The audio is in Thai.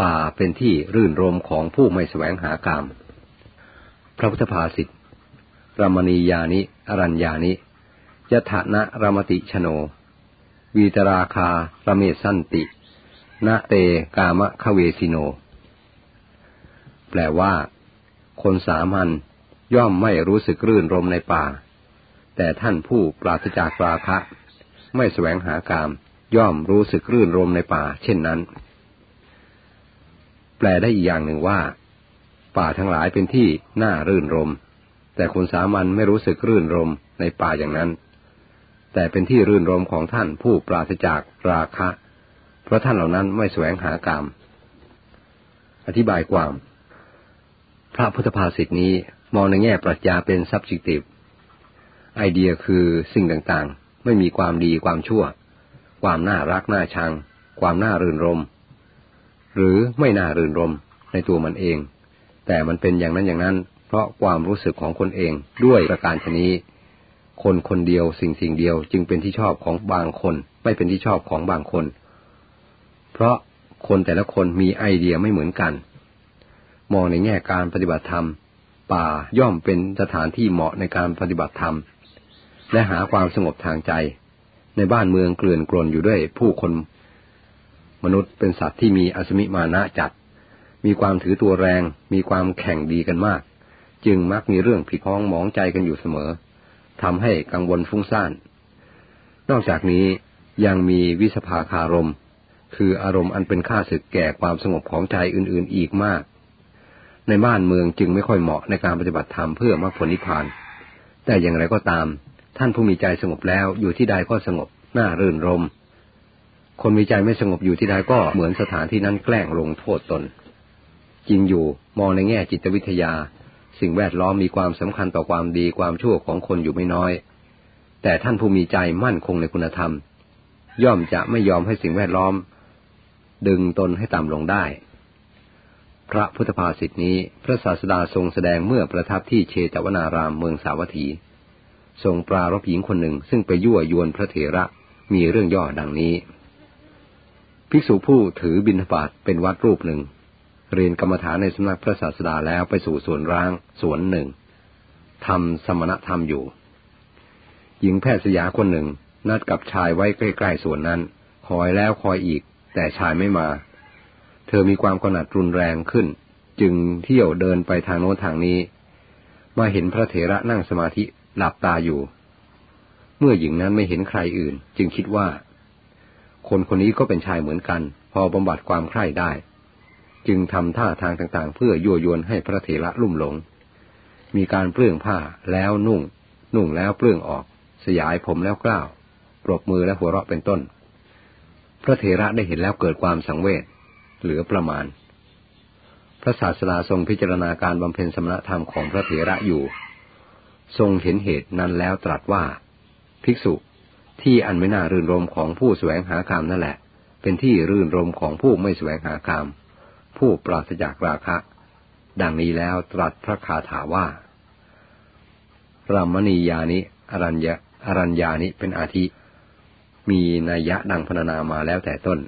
ป่าเป็นที่รื่นรมของผู้ไม่แสวงหากาม พระพุทธภาษิตรมณียานิ อรัญญานิยถนะรมติชโน วีตราคารเมสันติณเตกามะคะเวสิโน แปลว่า คนสามัญย่อมไม่รู้สึกรื่นรมในป่า แต่ท่านผู้ปราศจากราคะ ไม่แสวงหากาม ย่อมรู้สึกรื่นรมในป่า เช่นนั้น แปลได้อีกอย่างหนึ่งว่า ป่าทั้งหลายเป็นที่น่ารื่นรม แต่คนสามัญไม่รู้สึกรื่นรมในป่าอย่างนั้น แต่เป็นที่รื่นรมของท่านผู้ปราศจากราคะ เพราะท่านเหล่านั้นไม่แสวงหากามอธิบายความ พระพุทธภาษิตนี้มองในแง่ปรัชญาเป็น subjective ไอเดียคือสิ่งต่างๆ ไม่มีความดีความชั่ว ความน่ารักน่าชัง ความน่ารื่นรม หรือไม่น่ารื่นรมในตัวมันเอง แต่มันเป็นอย่างนั้นอย่างนั้น เพราะความรู้สึกของคนเองด้วยประการชนี้ คนคนเดียวสิ่งสิ่งเดียวจึงเป็นที่ชอบของบางคน ไม่เป็นที่ชอบของบางคน เพราะคนแต่ละคนมีไอเดียไม่เหมือนกัน มองในแง่การปฏิบัติธรรม ป่าย่อมเป็นสถานที่เหมาะในการปฏิบัติธรรม และหาความสงบทางใจ ในบ้านเมืองเกลื่อนกลนอยู่ด้วยผู้คน มนุษย์เป็นสัตว์ที่มีอสมิมานะจัด มีความถือตัวแรง มีความแข่งดีกันมาก จึงมักมีเรื่องผิดพ้องหมองใจกันอยู่เสมอทำให้กังวลฟุ้งซ่าน นอกจากนี้ยังมีวิสภาคารม คืออารมณ์อันเป็นค่าศึกแก่ความสงบของใจอื่นๆอีกมาก ในบ้านเมืองจึงไม่ค่อยเหมาะในการปฏิบัติธรรมเพื่อมรรคผลนิพพาน แต่อย่างไรก็ตาม ท่านผู้มีใจสงบแล้วอยู่ที่ใดก็สงบน่ารื่นรม คนมีใจไม่สงบอยู่ที่ใดก็เหมือนสถานที่นั้นแกล้งลงโทษตน จริงอยู่มองในแง่จิตวิทยา สิ่งแวดล้อมมีความสำคัญต่อความดีความชั่วของคนอยู่ไม่น้อย แต่ท่านผู้มีใจมั่นคงในคุณธรรม ย่อมจะไม่ยอมให้สิ่งแวดล้อม ดึงตนให้ต่ำลงได้ พระพุทธภาษิตนี้พระศาสดาทรงแสดงเมื่อประทับที่เชตวนารามเมืองสาวัตถีทรงปรารบหญิงคนหนึ่งซึ่งไปยั่วยวนพระเถระมีเรื่องย่อดังนี้ ภิกษุผู้ถือบิณฑบาตเป็นวัดรูปหนึ่ง เรียนกรรมฐานในสำนักพระศาสดาแล้วไปสู่สวนร้างสวนหนึ่งทำสมณธรรมอยู่ หญิงแพทย์สยาคนหนึ่ง นัดกับชายไว้ใกล้ๆสวนนั้น คอยแล้วคอยอีก แต่ชายไม่มา เธอมีความกหนัดรุนแรงขึ้น จึงเที่ยวเดินไปทางโน้นทางนี้ มาเห็นพระเถระนั่งสมาธิหลับตาอยู่ เมื่อหญิงนั้นไม่เห็นใครอื่น จึงคิดว่า คนคนนี้ก็เป็นชายเหมือนกัน พอบำบัดความใคร่ได้ จึงทำท่าทางต่างๆ เพื่อยั่วยวนให้พระเถระลุ่มหลง มีการเปลื้องผ้าแล้วนุ่ง นุ่งแล้วเปลื้องออก สยายผมแล้วกล้าวปรบมือและหัวเราะเป็นต้น พระเถระได้เห็นแล้วเกิดความสังเวชเหลือประมาณ พระศาสดาทรงพิจารณาการบำเพ็ญสมณธรรมของพระเถระอยู่ ทรงเห็นเหตุนั้นแล้วตรัสว่า ภิกษุ ที่อันไม่น่ารื่นรมของผู้แสวงหาคามนั่นแหละ เป็นที่รื่นรมของผู้ไม่แสวงหาคาม ผู้ปราศจากราคะ ดังนี้แล้วตรัสพระคาถาว่ารามณียานิ อรัญญาอรัญญานิเป็นอาทิ มีนัยยะดังพรรณนามาแล้วแต่ต้น